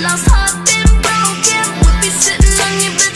lost, heart been broken. Would be sitting on your bed.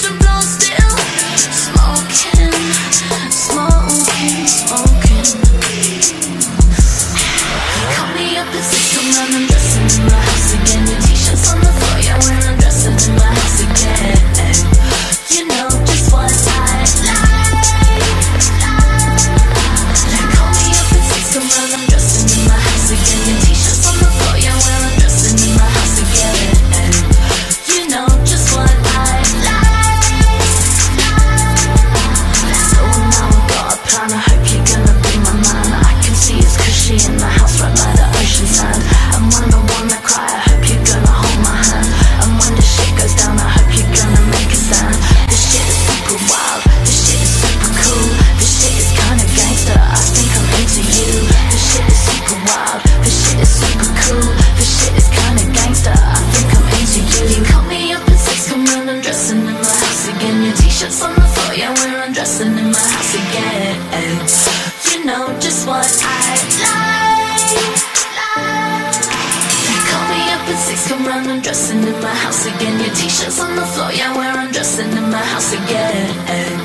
shirts on the floor, yeah, we're undressing in my house again. You know just what I like. Call me up at six, come round, and undressing in my house again. Your t-shirt's on the floor, yeah, we're undressing in my house again.